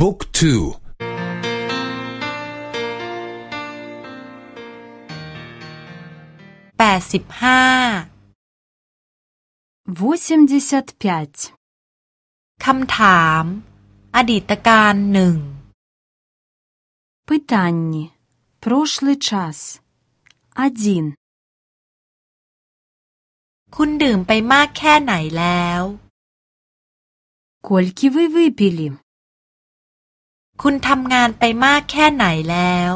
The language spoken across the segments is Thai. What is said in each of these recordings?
บุ๊กทูแปดสิบห้า восемьдесят пять คำถาม อดีตการหนึ่ง Пытанні. Прошлый час. Один. คุณดื่มไปมากแค่ไหนแล้ว Колькі вы выпілі? คุณทำงานไปมากแค่ไหนแล้ว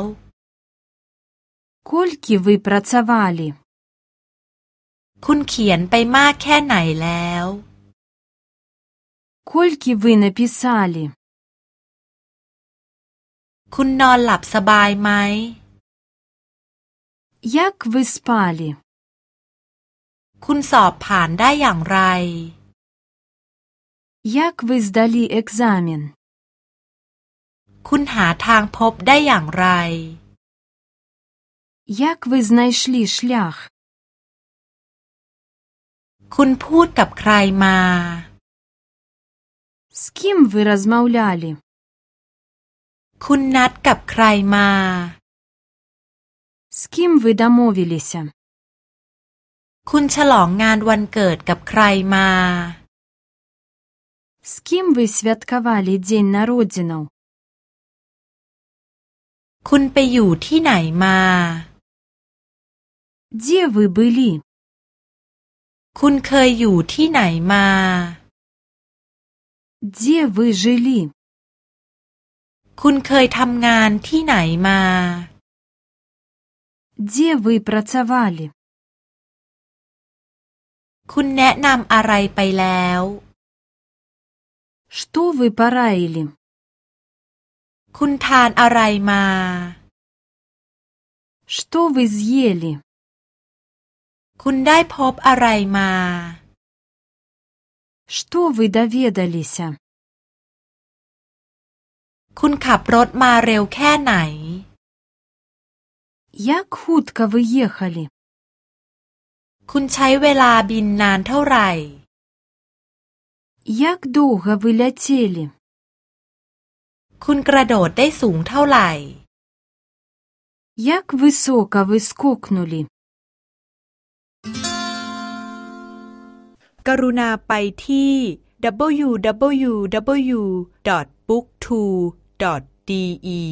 Колькі вы працавалі? คุณเขียนไปมากแค่ไหนแล้ว Колькі вы напісалі? คุณนอนหลับสบายไหม Як вы спалі? คุณสอบผ่านได้อย่างไร Як вы здалі екзамен? คุณหาทางพบได้อย่างไร Як вы знайшлі шлях? คุณพูดกับใครมา З кім вы размаўлялі? คุณนัดกับใครมา З кім вы дамовіліся? คุณฉลองงานวันเกิดกับใครมา З кім вы святкавалі дзень народзінаў? คุณไปอยู่ที่ไหนมา Дзе вы былі? คุณเคยอยู่ที่ไหนมา Дзе вы жылі? คุณเคยทำงานที่ไหนมา Дзе вы працавалі? คุณแนะนำอะไรไปแล้ว Што вы параілі? คุณทานอะไรมา Што вы з'елі? คุณได้พบอะไรมา Што вы даведаліся? คุณขับรถมาเร็วแค่ไหน Як хутка вы ехалі? คุณใช้เวลาบินนานเท่าไหร่ Як доўга вы ляцелі? คุณกระโดดได้สูงเท่าไหร่ Як высока вы скокнулі? กรุณาไปที่ www.booktwo.de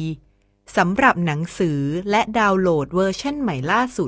สำหรับหนังสือและดาวน์โหลดเวอร์ชันใหม่ล่าสุด